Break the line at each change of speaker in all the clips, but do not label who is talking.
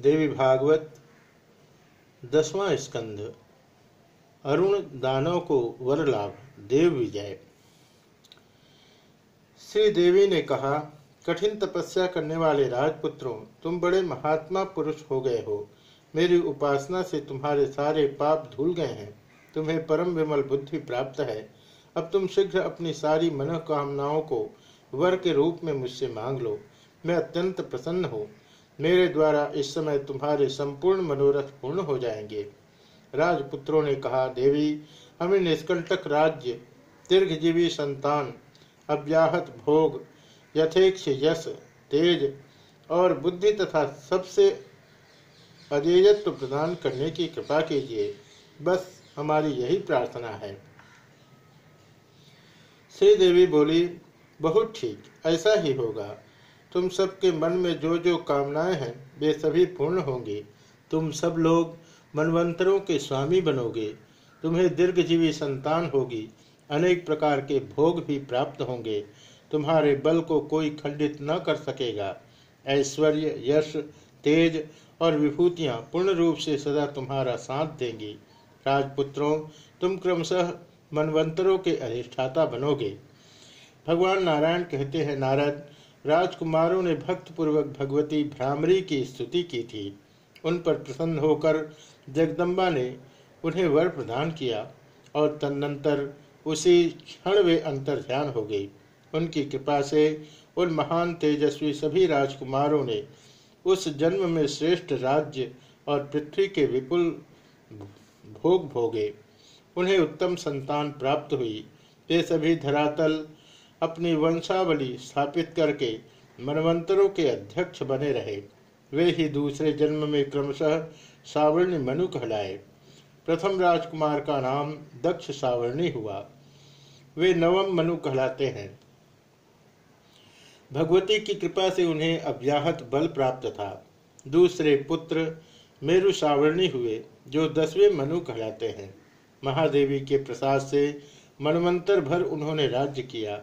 देवी भागवत, दसवां स्कंद अरुण दानव को वर लाभ, देव विजय। श्री देवी ने कहा, कठिन तपस्या करने वाले राजपुत्रों, तुम बड़े महात्मा पुरुष हो गए हो। मेरी उपासना से तुम्हारे सारे पाप धुल गए हैं। तुम्हें परम विमल बुद्धि प्राप्त है। अब तुम शीघ्र अपनी सारी मनोकामनाओं को वर के रूप में मुझसे मांग लो। मैं अत्यंत प्रसन्न हूँ। मेरे द्वारा इस समय तुम्हारे संपूर्ण मनोरथ पूर्ण हो जाएँगे। राजपुत्रों ने कहा, देवी, हमें निष्कंटक राज्य, दीर्घजीवी संतान, अव्याहत भोग, यथेक्ष यश, तेज और बुद्धि तथा सबसे अजेयत्व प्रदान करने की कृपा कीजिए। बस हमारी यही प्रार्थना है। श्री देवी बोली, बहुत ठीक, ऐसा ही होगा। तुम सबके मन में जो जो कामनाएँ हैं, वे सभी पूर्ण होंगी। तुम सब लोग मनवंतरों के स्वामी बनोगे। तुम्हें दीर्घजीवी संतान होगी। अनेक प्रकार के भोग भी प्राप्त होंगे। तुम्हारे बल को कोई खंडित न कर सकेगा। ऐश्वर्य, यश, तेज और विभूतियाँ पूर्ण रूप से सदा तुम्हारा साथ देंगी। राजपुत्रों, तुम क्रमशः मनवंतरों के अधिष्ठाता बनोगे। भगवान नारायण कहते हैं, नारद राजकुमारों ने भक्तपूर्वक भगवती भ्रामरी की स्तुति की थी। उन पर प्रसन्न होकर जगदम्बा ने उन्हें वर प्रदान किया और तदनंतर उसी क्षण वे अंतर ध्यान हो गई। उनकी कृपा से उन महान तेजस्वी सभी राजकुमारों ने उस जन्म में श्रेष्ठ राज्य और पृथ्वी के विपुल भोग भोगे। उन्हें उत्तम संतान प्राप्त हुई। वे सभी धरातल अपनी वंशावली स्थापित करके मनवंतरों के अध्यक्ष बने रहे। वे ही दूसरे जन्म में क्रमशः सावर्णी मनु कहलाए। प्रथम राजकुमार का नाम दक्ष सावर्णी हुआ। वे नवम मनु कहलाते हैं। भगवती की कृपा से उन्हें अव्याहत बल प्राप्त था। दूसरे पुत्र मेरु सावर्णी हुए, जो दसवें मनु कहलाते हैं। महादेवी के प्रसाद से मनवंतर भर उन्होंने राज्य किया।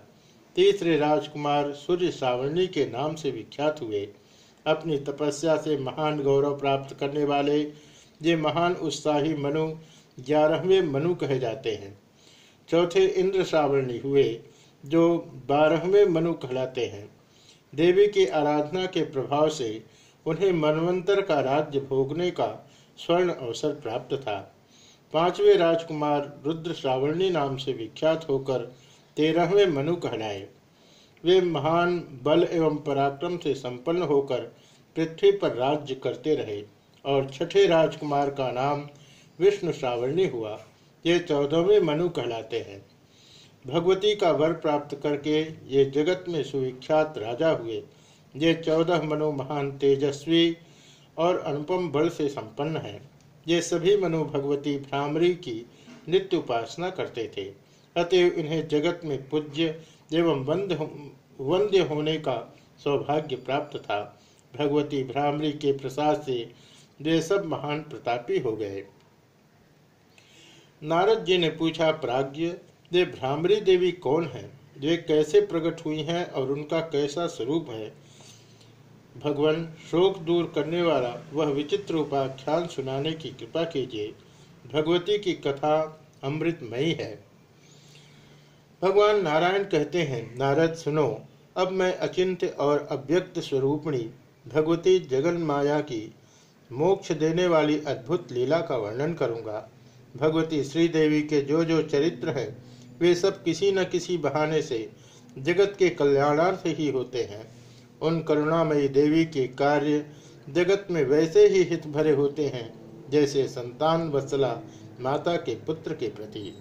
तीसरे राजकुमार सूर्य सावर्णी के नाम से विख्यात हुए। अपनी तपस्या से महान गौरव प्राप्त करने वाले, ये महान उत्साही मनु ग्यारहवें मनु कहे जाते हैं। चौथे इंद्र सावर्णी हुए, जो बारहवें मनु कहलाते हैं। देवी की आराधना के प्रभाव से उन्हें मनवंतर का राज्य भोगने का स्वर्ण अवसर प्राप्त था। पाँचवें राजकुमार रुद्र श्रावणी नाम से विख्यात होकर तेरहवें मनु कहलाए। वे महान बल एवं पराक्रम से संपन्न होकर पृथ्वी पर राज्य करते रहे और छठे राजकुमार का नाम विष्णु श्रावणी हुआ। ये चौदहवें मनु कहलाते हैं। भगवती का वर प्राप्त करके ये जगत में सुविख्यात राजा हुए। ये चौदह मनु महान तेजस्वी और अनुपम बल से संपन्न हैं। ये सभी मनु भगवती भ्रामरी की नित्य उपासना करते थे। अतएव इन्हें जगत में पूज्य एवं वंद वंद्य होने का सौभाग्य प्राप्त था। भगवती भ्रामरी के प्रसाद से वे सब महान प्रतापी हो गए। नारद जी ने पूछा, प्राज्ञ, वे भ्रामरी देवी कौन है? वे कैसे प्रकट हुई हैं और उनका कैसा स्वरूप है? भगवान, शोक दूर करने वाला, वह विचित्र उपाख्यान सुनाने की कृपा कीजिए। भगवती की कथा अमृतमयी है। भगवान नारायण कहते हैं, नारद, सुनो, अब मैं अचिंत्य और अव्यक्त स्वरूपणी भगवती जगन माया की मोक्ष देने वाली अद्भुत लीला का वर्णन करूँगा। भगवती श्रीदेवी के जो जो चरित्र हैं, वे सब किसी न किसी बहाने से जगत के कल्याणार्थ ही होते हैं। उन करुणामयी देवी के कार्य जगत में वैसे ही हित भरे होते हैं, जैसे संतान वत्सला माता के पुत्र के प्रति।